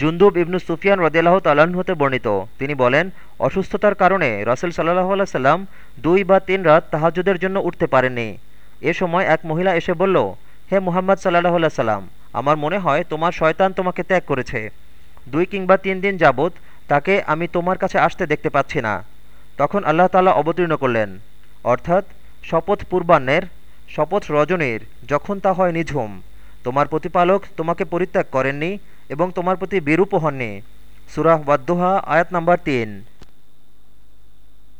জুন্দুব ইবনু সুফিয়ান রদিয়াল্লাহ তাল্লাহ্ন হতে বর্ণিত। তিনি বলেন, অসুস্থতার কারণে রসুল সাল্লাহ আল্লাহ সাল্লাম দুই বা তিন রাত তাহাজুদের জন্য উঠতে পারেননি। এ সময় এক মহিলা এসে বলল, হে মুহাম্মদ সাল্লাহ আল্লাহ সাল্লাম, আমার মনে হয় তোমার শয়তান তোমাকে ত্যাগ করেছে। দুই কিংবা তিন দিন যাবৎ তাকে আমি তোমার কাছে আসতে দেখতে পাচ্ছি না। তখন আল্লাহ তাল্লাহ অবতীর্ণ করলেন। অর্থাৎ, শপথ পূর্বাহ্নের, শপথ রজনীর, যখন তা হয় নিঝুম, তোমার প্রতিপালক তোমাকে পরিত্যাগ করেননি এবং তোমার প্রতি বিরূপ হননি। সুরাহ বাদ্দোহা আয়াত নাম্বার তিন।